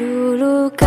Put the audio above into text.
路路高